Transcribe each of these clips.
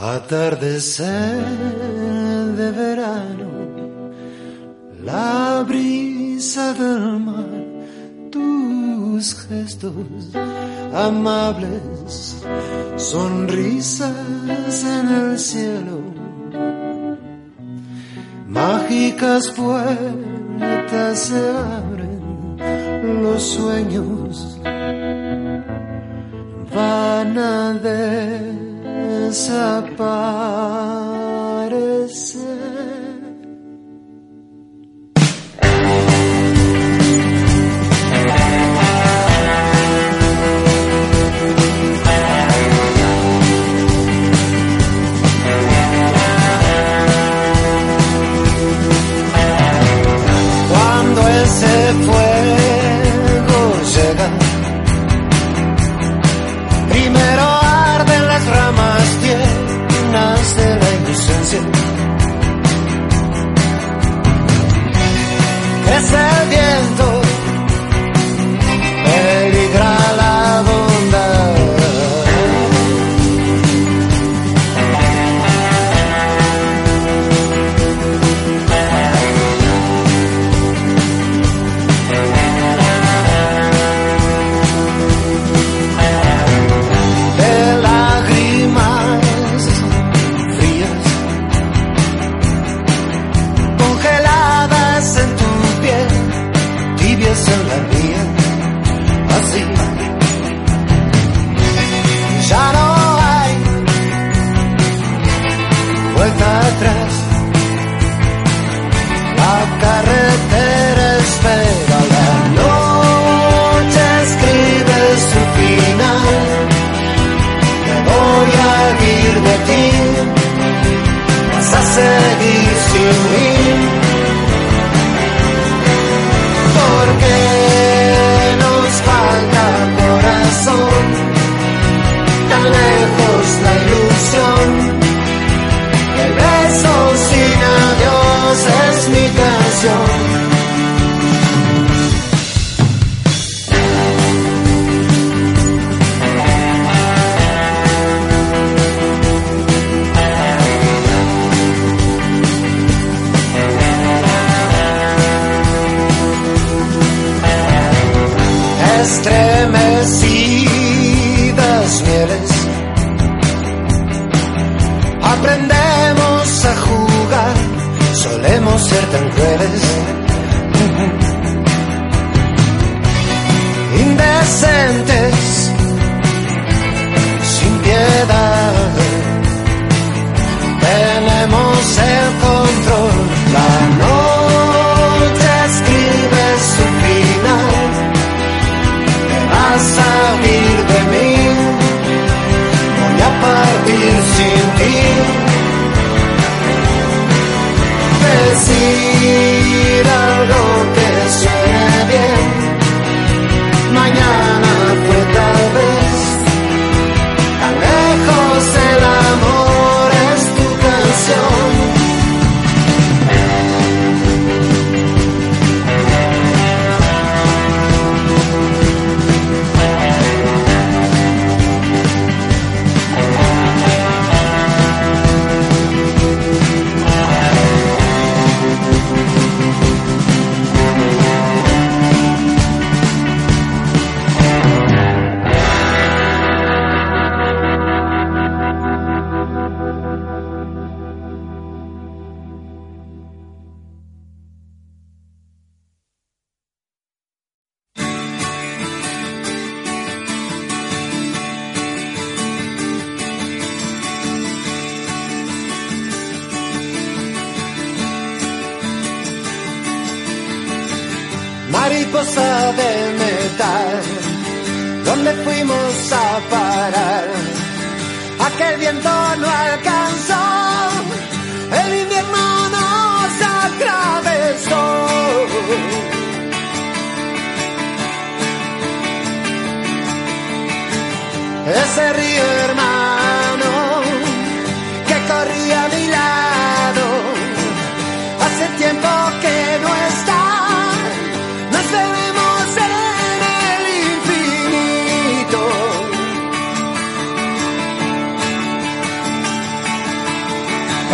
Atardecer de verano, la brisa del mar, tus gestos amables, sonrisas en el cielo, mágicas puertas se abren, los sueños van a ver us above. de metal. ¿Dónde fuimos a parar? Aquel viento no alcanzó, el invierno nos atravesó. Ese río hermoso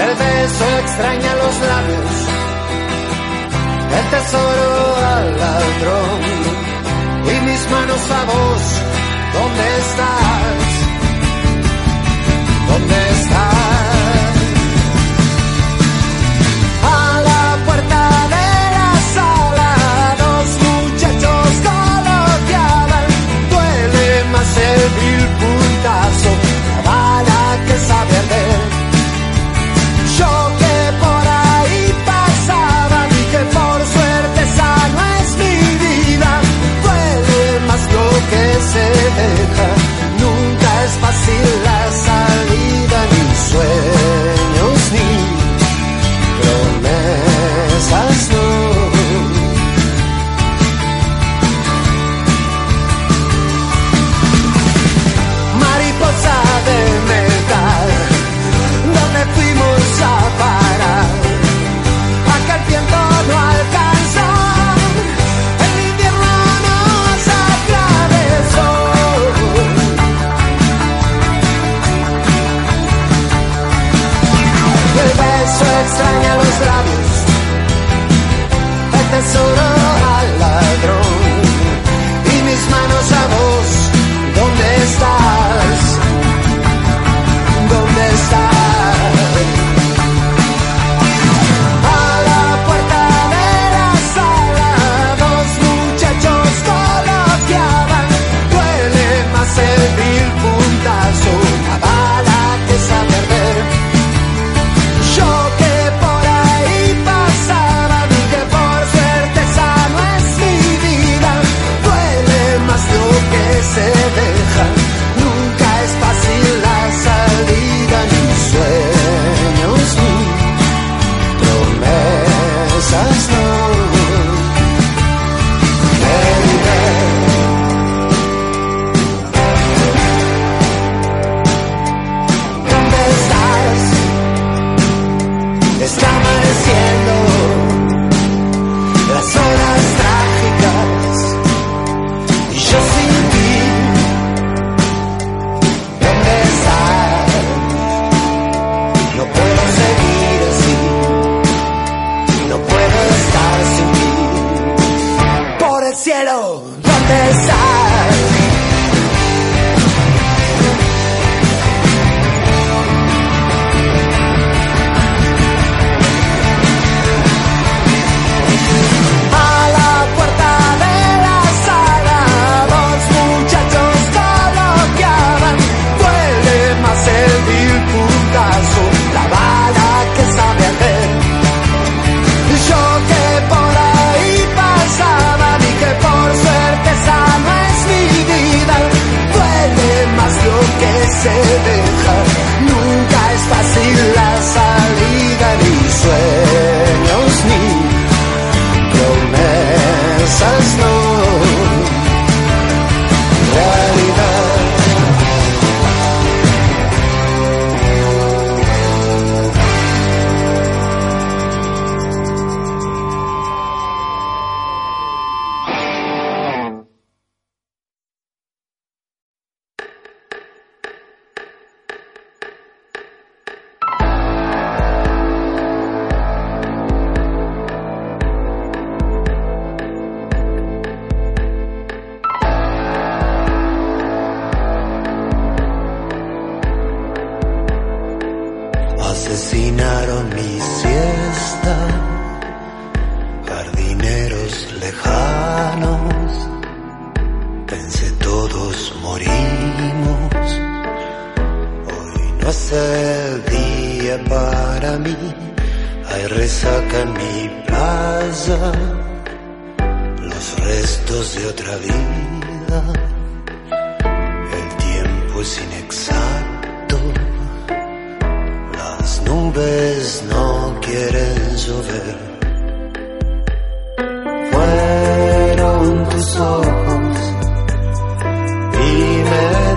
El beso extraña los labios, el tesoro al ladrón y mis manos a vos. ¿Dónde estás? ¿Dónde estás?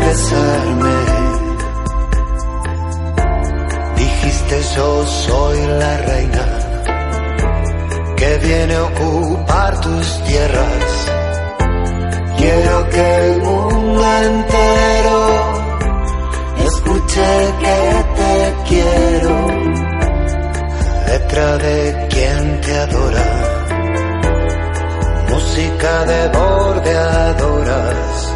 Me desarmé. Dijiste yo soy la reina que viene a ocupar tus tierras. Quiero que el mundo entero escuche que te quiero. Letra de quien te adora, música de bordeadoras.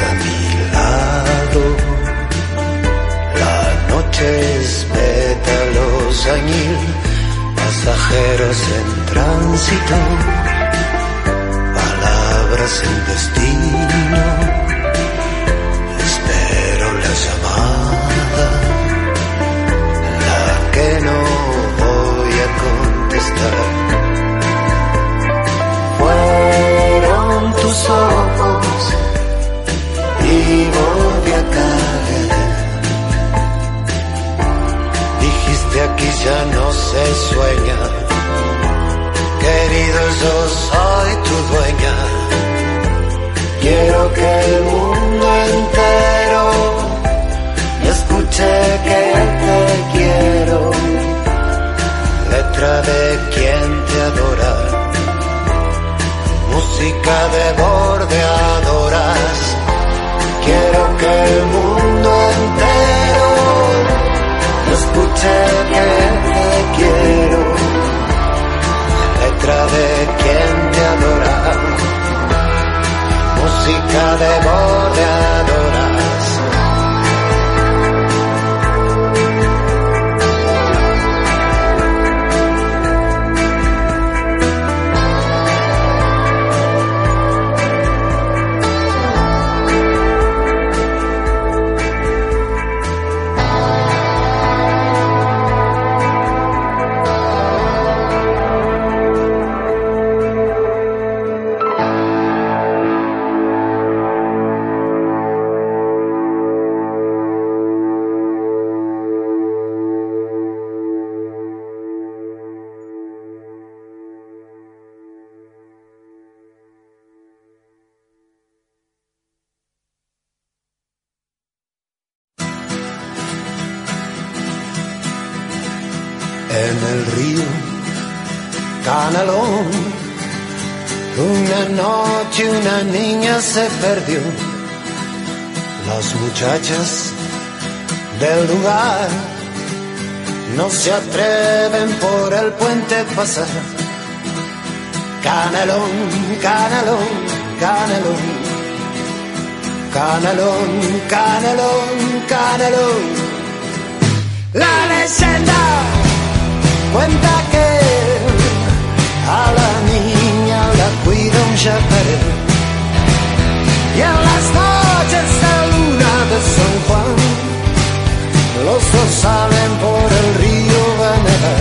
A mi lado. La noche es pétalos añil, pasajeros en tránsito, palabras en destino. Y volví a caer. Dijiste aquí ya no se sueña. Música en el río Canalón. Una noche una niña se perdió. Las muchachas del lugar no se atreven por el puente pasar. Canalón, canalón, canalón. Canalón, canalón, canalón. La leyenda cuenta que a la niña la cuida un chaparero. Y en las noches de luna de San Juan, los dos salen por el río Vanera.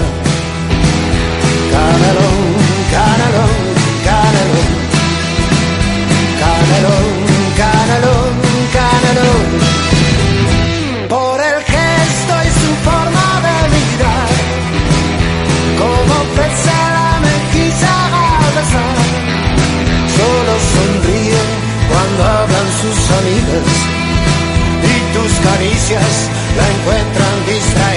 Canalón, canalón, sus amigas y tus caricias la encuentran distraída.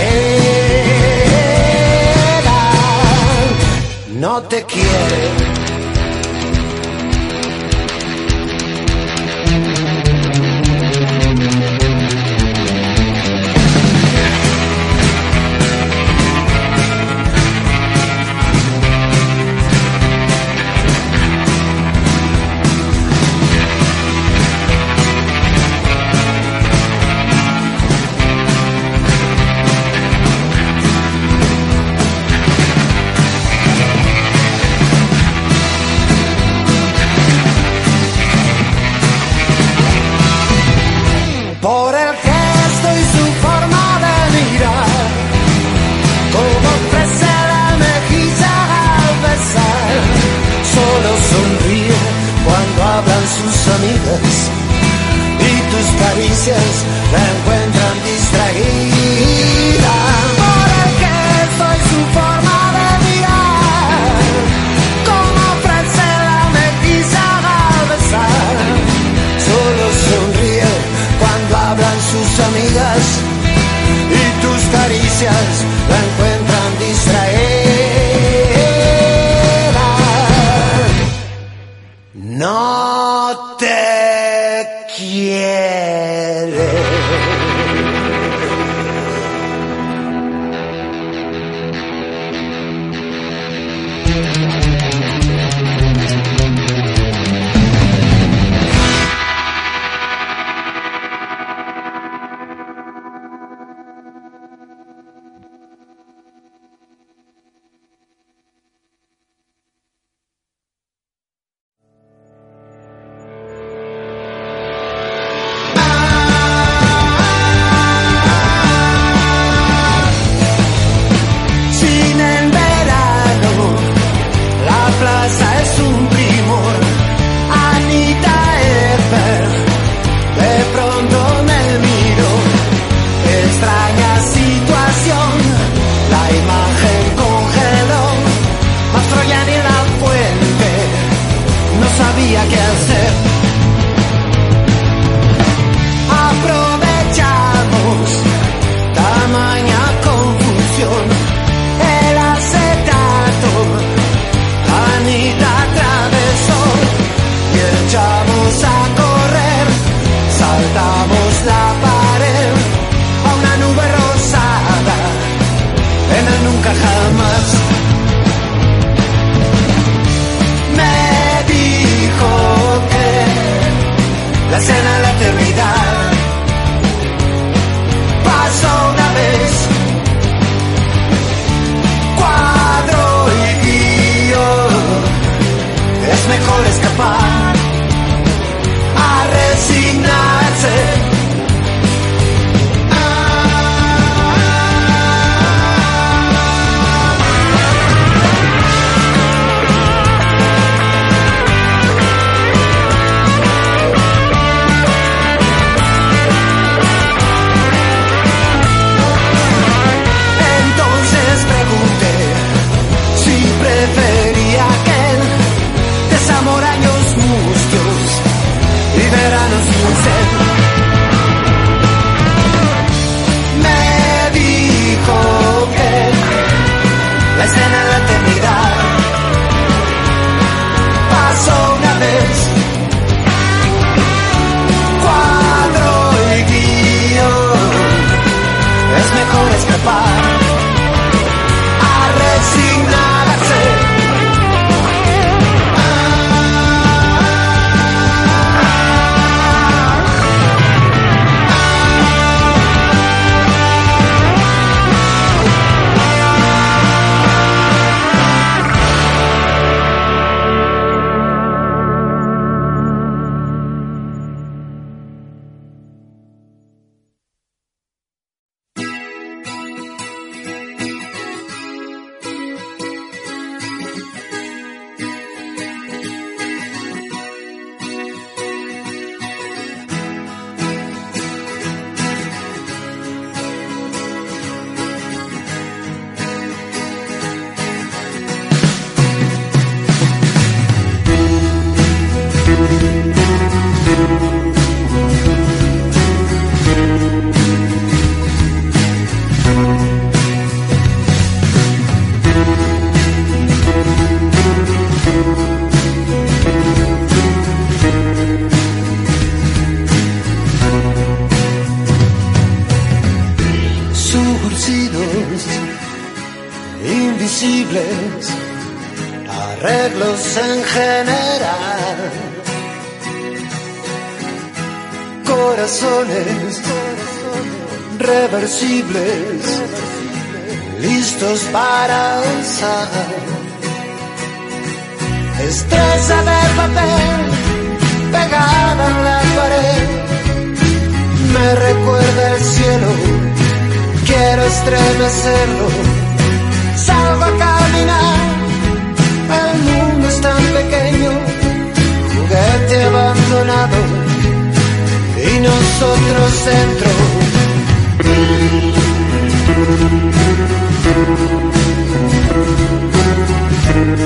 No te quiere. pasar. Estrella de papel pegada en la pared. Me recuerda el cielo, quiero estremecerlo. Salgo a caminar, el mundo es tan pequeño, juguete abandonado y nosotros centro.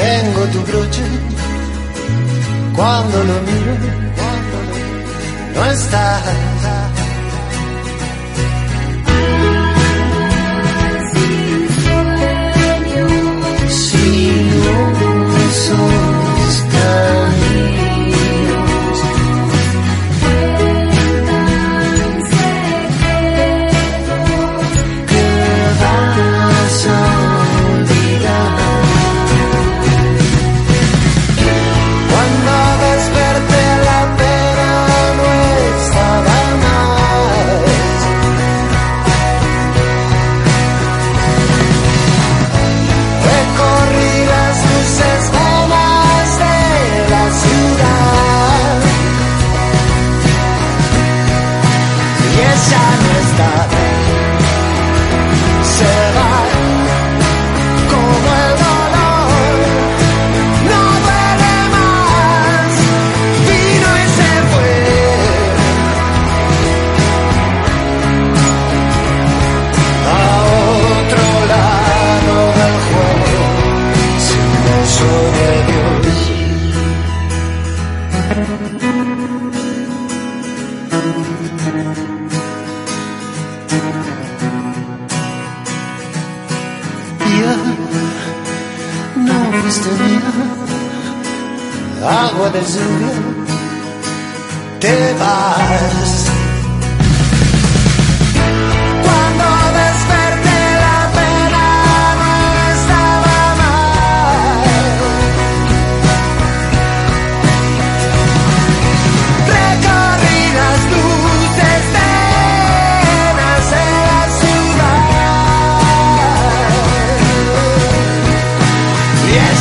Tengo tu broche, cuando lo miro, cuando no estás.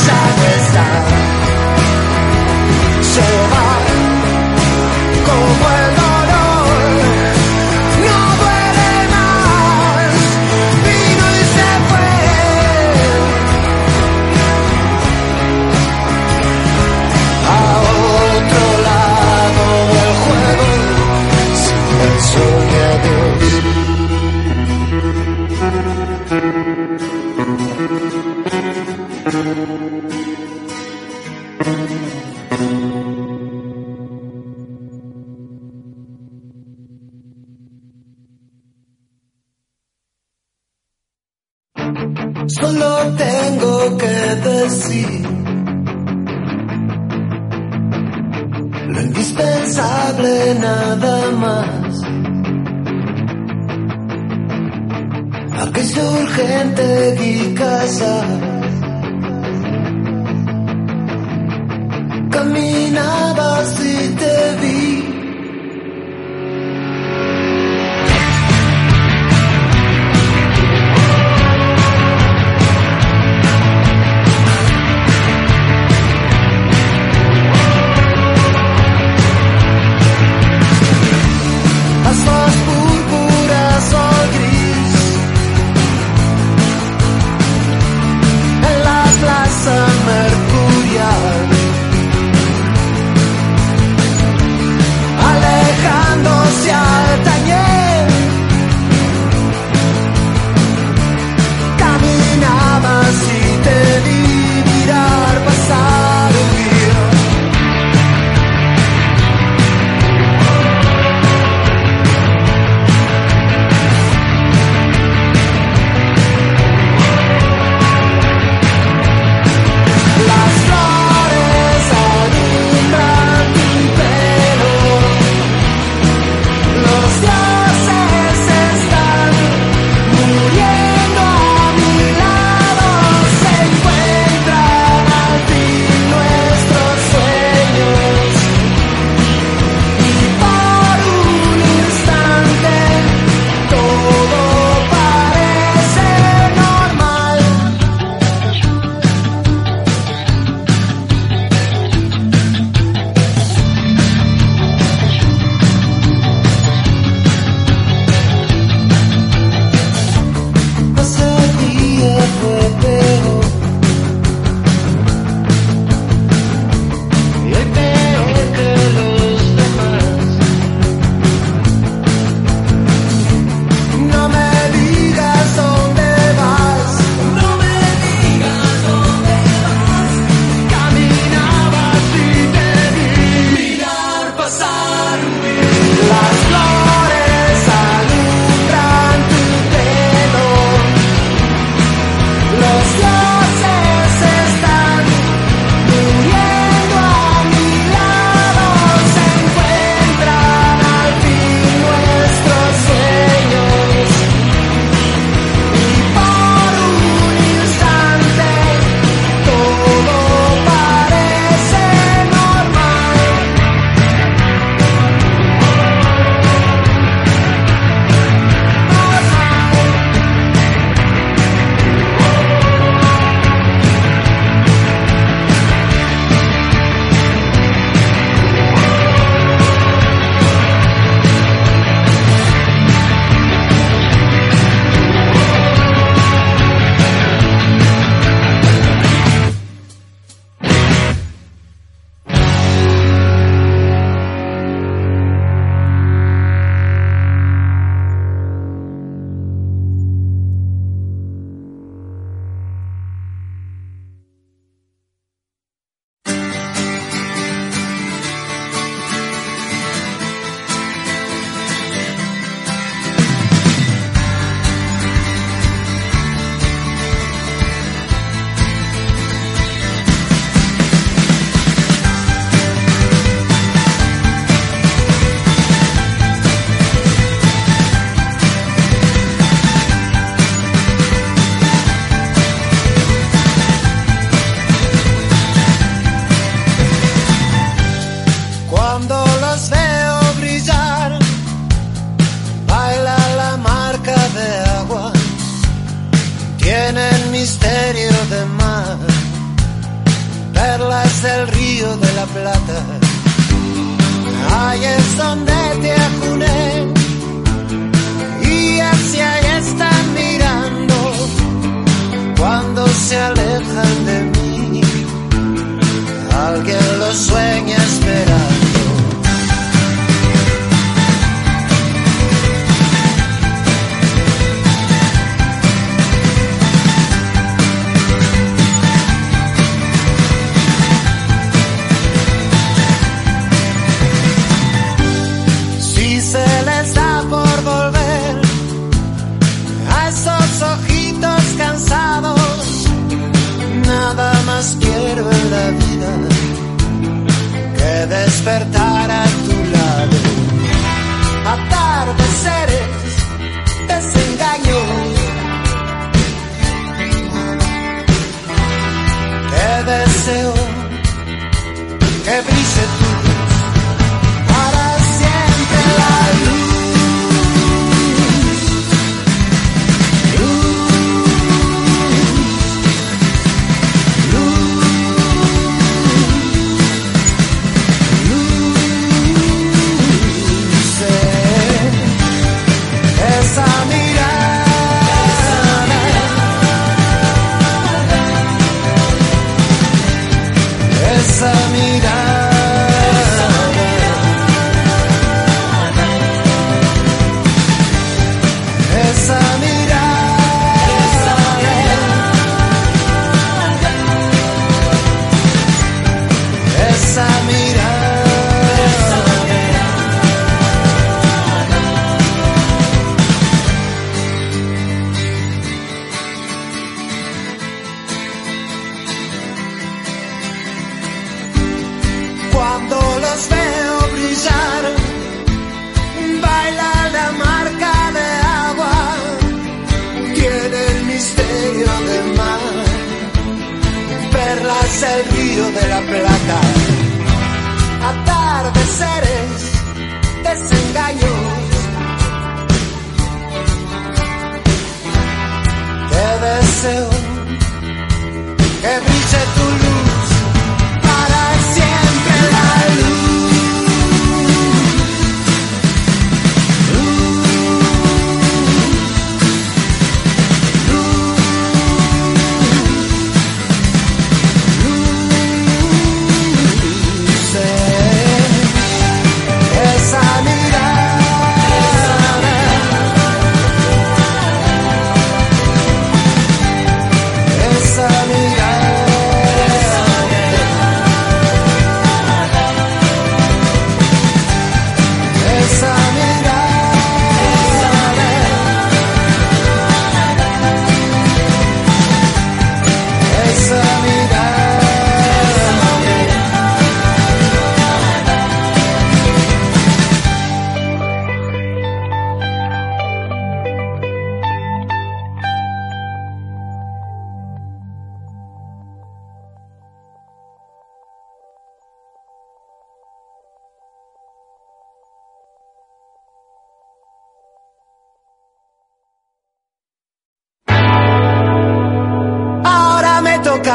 Y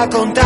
contar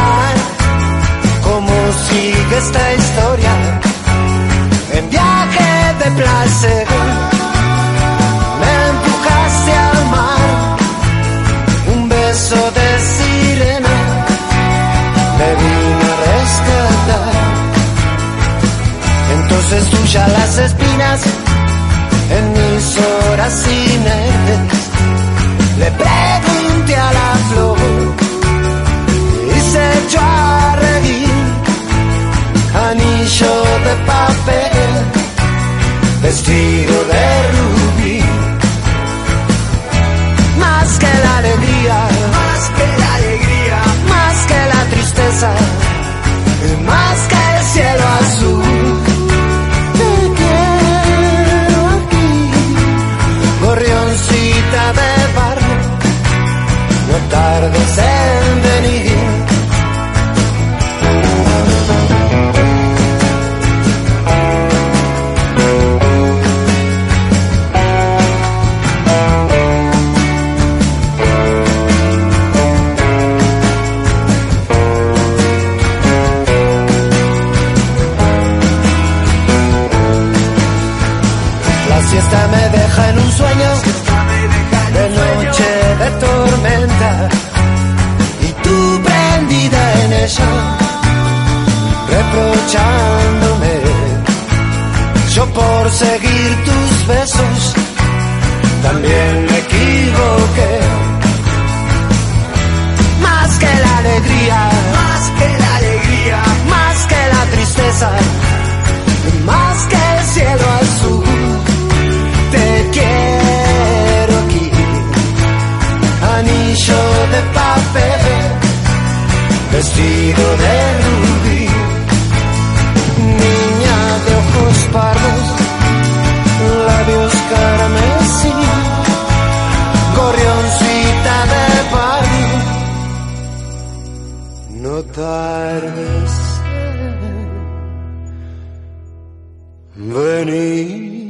venir.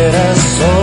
Quieras solo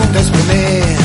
no preguntes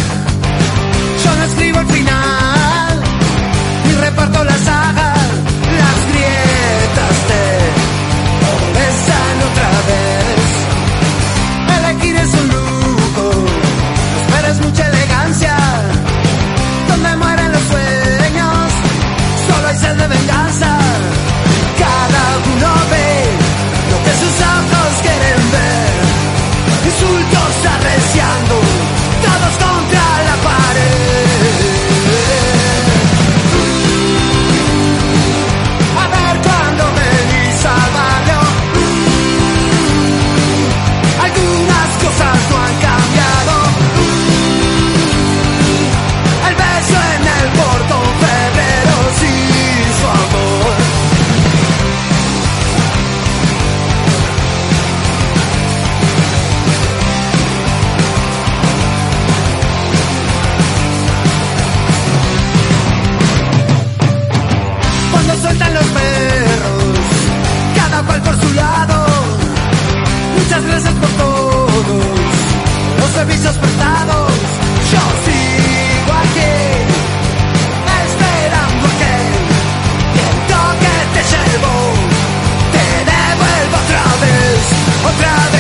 perros, cada cual por su lado. Muchas gracias por todos los servicios prestados. Yo sigo aquí, esperando a que viento que te llevo, te devuelvo otra vez, otra vez.